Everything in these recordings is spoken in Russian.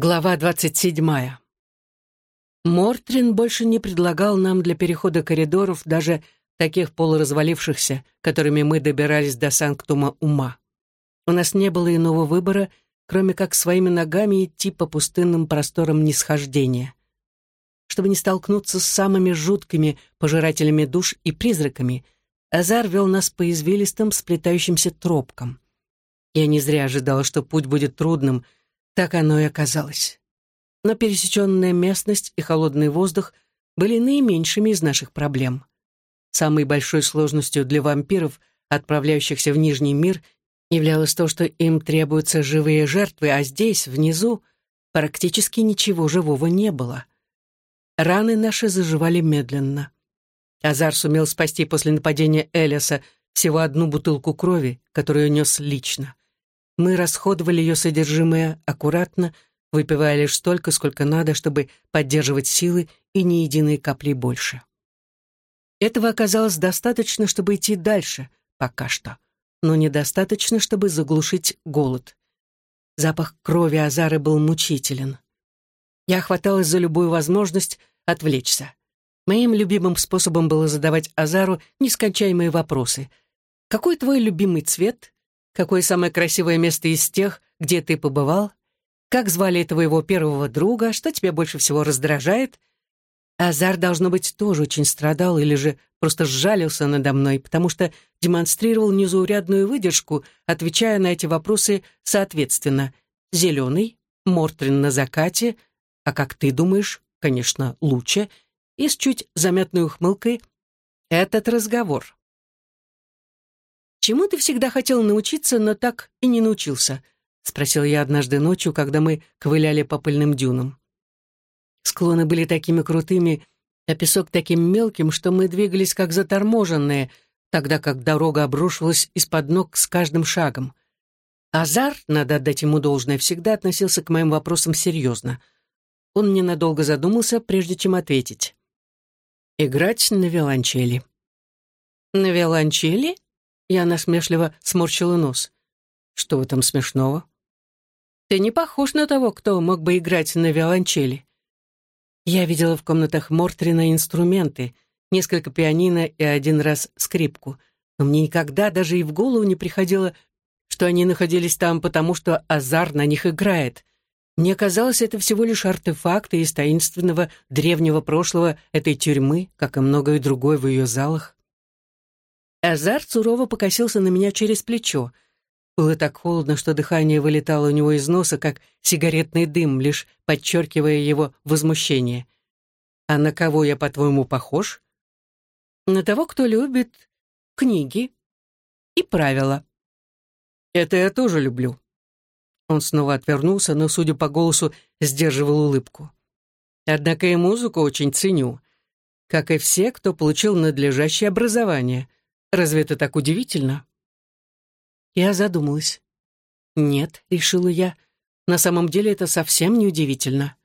Глава двадцать седьмая. Мортрин больше не предлагал нам для перехода коридоров даже таких полуразвалившихся, которыми мы добирались до Санктума ума. У нас не было иного выбора, кроме как своими ногами идти по пустынным просторам нисхождения. Чтобы не столкнуться с самыми жуткими пожирателями душ и призраками, Азар вел нас по извилистым сплетающимся тропкам. Я не зря ожидала, что путь будет трудным — так оно и оказалось. Но пересеченная местность и холодный воздух были наименьшими из наших проблем. Самой большой сложностью для вампиров, отправляющихся в Нижний мир, являлось то, что им требуются живые жертвы, а здесь, внизу, практически ничего живого не было. Раны наши заживали медленно. Азар сумел спасти после нападения Элиаса всего одну бутылку крови, которую нес лично. Мы расходовали ее содержимое аккуратно, выпивая лишь столько, сколько надо, чтобы поддерживать силы и ни единой капли больше. Этого оказалось достаточно, чтобы идти дальше, пока что, но недостаточно, чтобы заглушить голод. Запах крови Азары был мучителен. Я хваталась за любую возможность отвлечься. Моим любимым способом было задавать Азару нескончаемые вопросы. «Какой твой любимый цвет? Какое самое красивое место из тех, где ты побывал? Как звали твоего первого друга? Что тебя больше всего раздражает? Азар, должно быть, тоже очень страдал или же просто сжалился надо мной, потому что демонстрировал незаурядную выдержку, отвечая на эти вопросы соответственно. «Зеленый», «Мортрин на закате», «А как ты думаешь?» «Конечно, лучше», и с чуть заметной ухмылкой «Этот разговор». «Чему ты всегда хотел научиться, но так и не научился?» — спросил я однажды ночью, когда мы ковыляли по пыльным дюнам. Склоны были такими крутыми, а песок таким мелким, что мы двигались как заторможенные, тогда как дорога обрушивалась из-под ног с каждым шагом. Азар, надо отдать ему должное, всегда относился к моим вопросам серьезно. Он ненадолго задумался, прежде чем ответить. «Играть на виолончели». «На виолончели?» Я насмешливо сморщила нос. Что в этом смешного? Ты не похож на того, кто мог бы играть на виолончели. Я видела в комнатах Мортрина инструменты, несколько пианино и один раз скрипку, но мне никогда даже и в голову не приходило, что они находились там потому, что Азар на них играет. Мне казалось, это всего лишь артефакты из таинственного древнего прошлого этой тюрьмы, как и многое другое в ее залах. Азар сурово покосился на меня через плечо. Было так холодно, что дыхание вылетало у него из носа, как сигаретный дым, лишь подчеркивая его возмущение. «А на кого я, по-твоему, похож?» «На того, кто любит книги и правила». «Это я тоже люблю». Он снова отвернулся, но, судя по голосу, сдерживал улыбку. «Однако и музыку очень ценю, как и все, кто получил надлежащее образование». Разве это так удивительно?» Я задумалась. «Нет», — решила я, — «на самом деле это совсем не удивительно.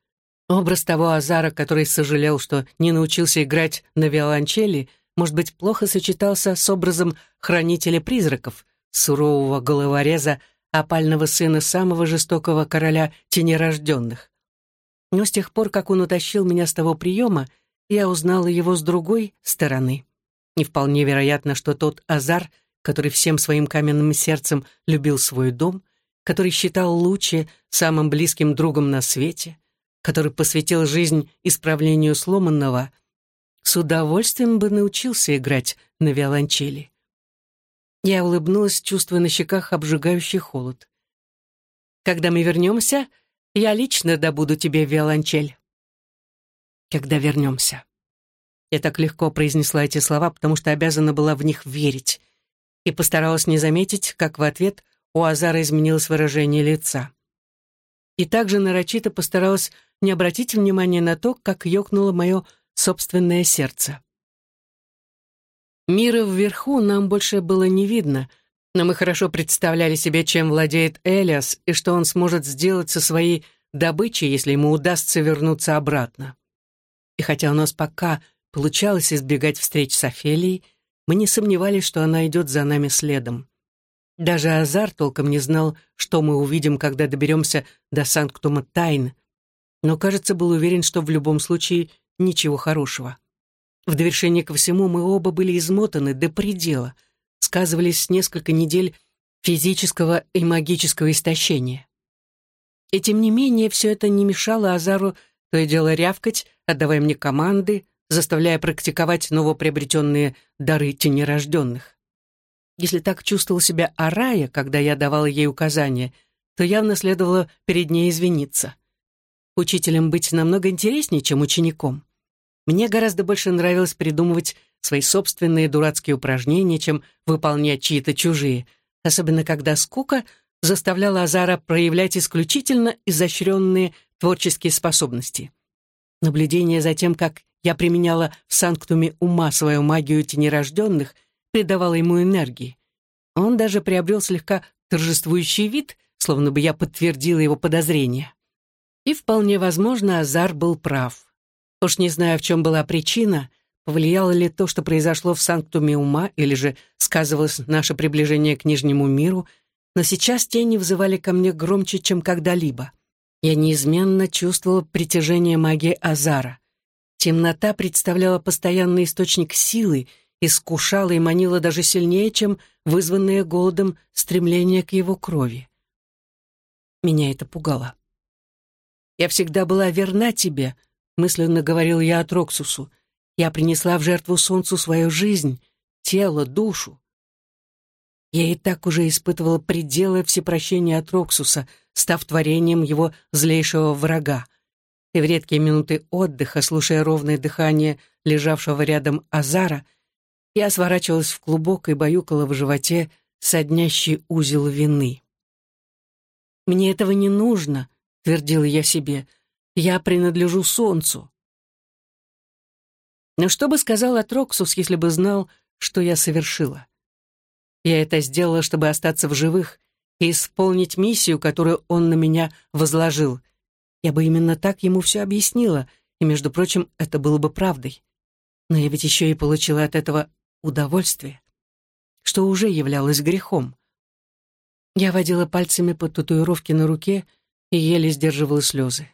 Образ того Азара, который сожалел, что не научился играть на виолончели, может быть, плохо сочетался с образом хранителя призраков, сурового головореза, опального сына самого жестокого короля тенерожденных. Но с тех пор, как он утащил меня с того приема, я узнала его с другой стороны. Не вполне вероятно, что тот Азар, который всем своим каменным сердцем любил свой дом, который считал Лучи самым близким другом на свете, который посвятил жизнь исправлению сломанного, с удовольствием бы научился играть на виолончели. Я улыбнулась, чувствуя на щеках обжигающий холод. «Когда мы вернемся, я лично добуду тебе виолончель». «Когда вернемся». Я так легко произнесла эти слова, потому что обязана была в них верить. И постаралась не заметить, как в ответ у Азара изменилось выражение лица. И также нарочито постаралась не обратить внимания на то, как ёкнуло мое собственное сердце. Мира вверху нам больше было не видно, но мы хорошо представляли себе, чем владеет Элиас и что он сможет сделать со своей добычей, если ему удастся вернуться обратно. И хотя у нас пока Получалось избегать встреч с Офелией, мы не сомневались, что она идет за нами следом. Даже Азар толком не знал, что мы увидим, когда доберемся до Санктума Тайн, но, кажется, был уверен, что в любом случае ничего хорошего. В довершение ко всему мы оба были измотаны до предела, сказывались несколько недель физического и магического истощения. И тем не менее все это не мешало Азару то и дело рявкать, отдавая мне команды, заставляя практиковать новоприобретенные дары тенерожденных. Если так чувствовал себя Арая, когда я давала ей указания, то явно следовало перед ней извиниться. Учителем быть намного интереснее, чем учеником. Мне гораздо больше нравилось придумывать свои собственные дурацкие упражнения, чем выполнять чьи-то чужие, особенно когда скука заставляла Азара проявлять исключительно изощренные творческие способности. Наблюдение за тем, как я применяла в санктуме ума свою магию тенерожденных, придавало ему энергии. Он даже приобрел слегка торжествующий вид, словно бы я подтвердила его подозрения. И вполне возможно, Азар был прав. Уж не знаю, в чем была причина, повлияло ли то, что произошло в Санктуме ума, или же сказывалось наше приближение к Нижнему миру, но сейчас тени взывали ко мне громче, чем когда-либо. Я неизменно чувствовала притяжение магии Азара. Темнота представляла постоянный источник силы, искушала и манила даже сильнее, чем вызванное голодом стремление к его крови. Меня это пугало. «Я всегда была верна тебе», — мысленно говорил я от Роксусу. «Я принесла в жертву солнцу свою жизнь, тело, душу». Я и так уже испытывала пределы всепрощения от Роксуса, став творением его злейшего врага. И в редкие минуты отдыха, слушая ровное дыхание лежавшего рядом Азара, я сворачивалась в клубок и баюкала в животе соднящий узел вины. «Мне этого не нужно», — твердила я себе, — я принадлежу солнцу. Но что бы сказал Атроксус, если бы знал, что я совершила? Я это сделала, чтобы остаться в живых и исполнить миссию, которую он на меня возложил. Я бы именно так ему все объяснила, и, между прочим, это было бы правдой. Но я ведь еще и получила от этого удовольствие, что уже являлось грехом. Я водила пальцами по татуировке на руке и еле сдерживала слезы.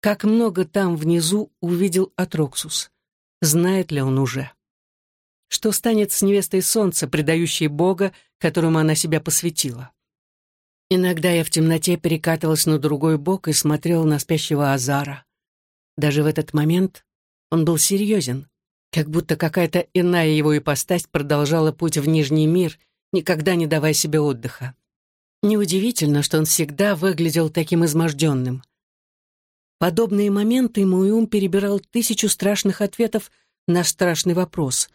Как много там внизу увидел Атроксус. Знает ли он уже? Что станет с невестой солнца, предающей Бога, которому она себя посвятила? Иногда я в темноте перекатывалась на другой бок и смотрела на спящего Азара. Даже в этот момент он был серьезен, как будто какая-то иная его ипостась продолжала путь в Нижний мир, никогда не давая себе отдыха. Неудивительно, что он всегда выглядел таким изможденным подобные моменты мой ум перебирал тысячу страшных ответов на страшный вопрос.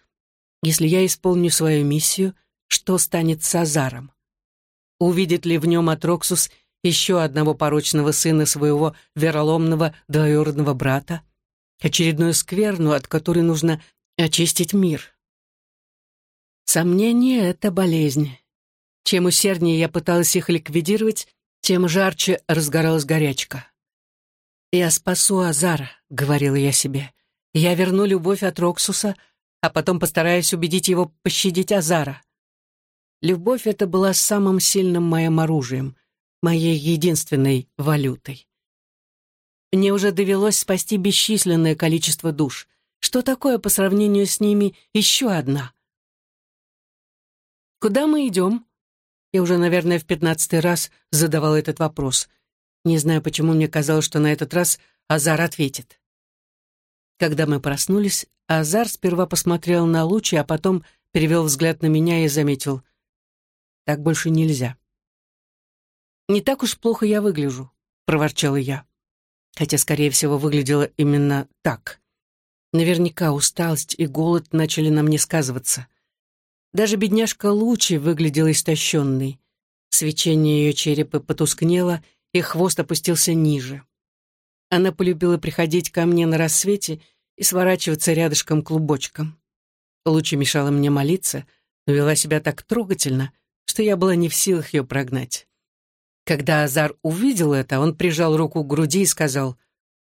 Если я исполню свою миссию, что станет с Азаром? Увидит ли в нем Атроксус еще одного порочного сына своего вероломного двоюродного брата? Очередную скверну, от которой нужно очистить мир. Сомнение — это болезнь. Чем усерднее я пыталась их ликвидировать, тем жарче разгоралась горячка. «Я спасу Азара», — говорила я себе. «Я верну любовь от Роксуса, а потом постараюсь убедить его пощадить Азара». Любовь эта была самым сильным моим оружием, моей единственной валютой. Мне уже довелось спасти бесчисленное количество душ. Что такое по сравнению с ними еще одна? «Куда мы идем?» Я уже, наверное, в пятнадцатый раз задавал этот вопрос — не знаю, почему мне казалось, что на этот раз Азар ответит. Когда мы проснулись, Азар сперва посмотрел на лучи, а потом перевел взгляд на меня и заметил. «Так больше нельзя». «Не так уж плохо я выгляжу», — проворчала я. Хотя, скорее всего, выглядело именно так. Наверняка усталость и голод начали на мне сказываться. Даже бедняжка Лучи выглядела истощенной. Свечение ее черепа потускнело, и хвост опустился ниже. Она полюбила приходить ко мне на рассвете и сворачиваться рядышком клубочком. Лучше мешала мне молиться, но вела себя так трогательно, что я была не в силах ее прогнать. Когда Азар увидел это, он прижал руку к груди и сказал,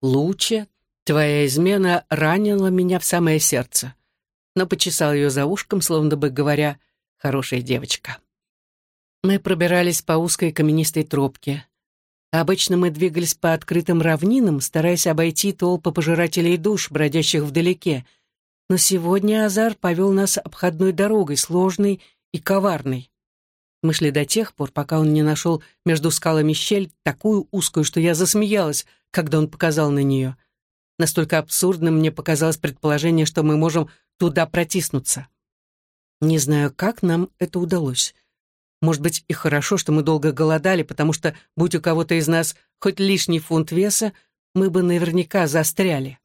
«Лучше, твоя измена ранила меня в самое сердце», но почесал ее за ушком, словно бы говоря, «хорошая девочка». Мы пробирались по узкой каменистой тропке. Обычно мы двигались по открытым равнинам, стараясь обойти толпы пожирателей душ, бродящих вдалеке. Но сегодня Азар повел нас обходной дорогой, сложной и коварной. Мы шли до тех пор, пока он не нашел между скалами щель, такую узкую, что я засмеялась, когда он показал на нее. Настолько абсурдным мне показалось предположение, что мы можем туда протиснуться. Не знаю, как нам это удалось. Может быть, и хорошо, что мы долго голодали, потому что, будь у кого-то из нас хоть лишний фунт веса, мы бы наверняка застряли.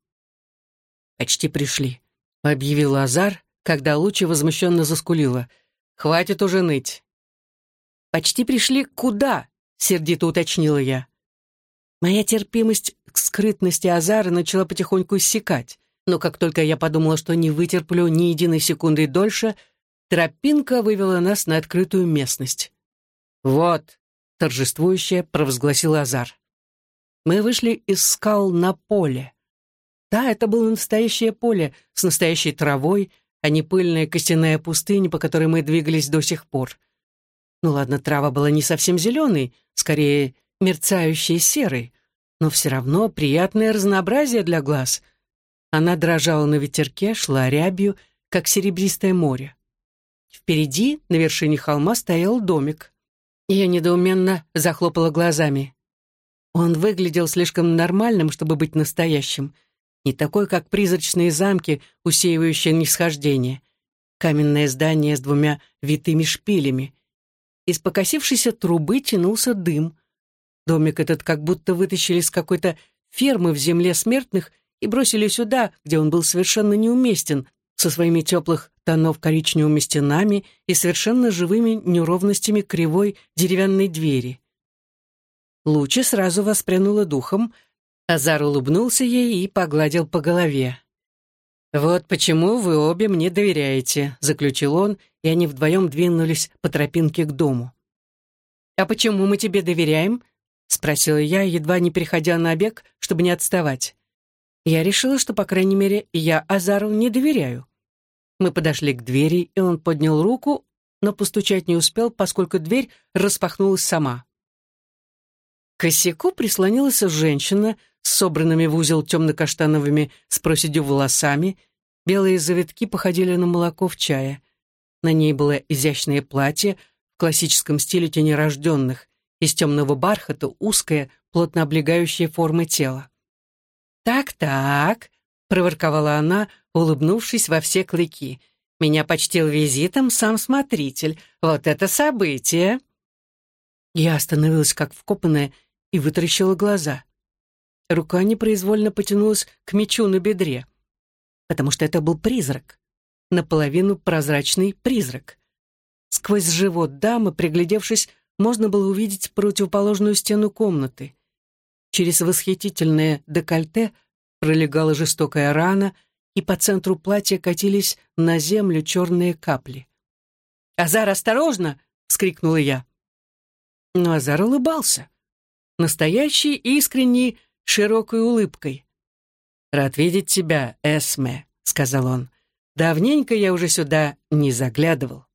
«Почти пришли», — объявил Азар, когда Лучи возмущенно заскулила. «Хватит уже ныть. «Почти пришли куда?» — сердито уточнила я. Моя терпимость к скрытности Азара начала потихоньку иссякать, но как только я подумала, что не вытерплю ни единой секунды дольше, тропинка вывела нас на открытую местность. «Вот», — торжествующе провозгласил Азар. Мы вышли из скал на поле. Да, это было настоящее поле с настоящей травой, а не пыльная костяная пустыня, по которой мы двигались до сих пор. Ну ладно, трава была не совсем зеленой, скорее мерцающей серой, но все равно приятное разнообразие для глаз. Она дрожала на ветерке, шла рябью, как серебристое море. Впереди, на вершине холма, стоял домик. Я недоуменно захлопала глазами. Он выглядел слишком нормальным, чтобы быть настоящим. Не такой, как призрачные замки, усеивающие нисхождение. Каменное здание с двумя витыми шпилями. Из покосившейся трубы тянулся дым. Домик этот как будто вытащили с какой-то фермы в земле смертных и бросили сюда, где он был совершенно неуместен, со своими теплых тонов коричневыми стенами и совершенно живыми неровностями кривой деревянной двери. Лучи сразу воспрянула духом, Азар улыбнулся ей и погладил по голове. «Вот почему вы обе мне доверяете», — заключил он, и они вдвоем двинулись по тропинке к дому. «А почему мы тебе доверяем?» — спросила я, едва не переходя на бег, чтобы не отставать. Я решила, что, по крайней мере, я Азару не доверяю. Мы подошли к двери, и он поднял руку, но постучать не успел, поскольку дверь распахнулась сама. К косяку прислонилась женщина с собранными в узел темно-каштановыми с проседью волосами. Белые завитки походили на молоко в чае. На ней было изящное платье в классическом стиле тенерожденных, из темного бархата, узкое, плотно облегающее формы тела. «Так-так», — проворковала она, улыбнувшись во все клыки. «Меня почтил визитом сам смотритель. Вот это событие!» Я остановилась как вкопанная и вытаращила глаза. Рука непроизвольно потянулась к мечу на бедре, потому что это был призрак, наполовину прозрачный призрак. Сквозь живот дамы, приглядевшись, можно было увидеть противоположную стену комнаты. Через восхитительное декольте пролегала жестокая рана, и по центру платья катились на землю черные капли. «Азар, осторожно!» — вскрикнула я. Но Азар улыбался. Настоящий, искренний, широкой улыбкой. «Рад видеть тебя, Эсме», — сказал он. «Давненько я уже сюда не заглядывал».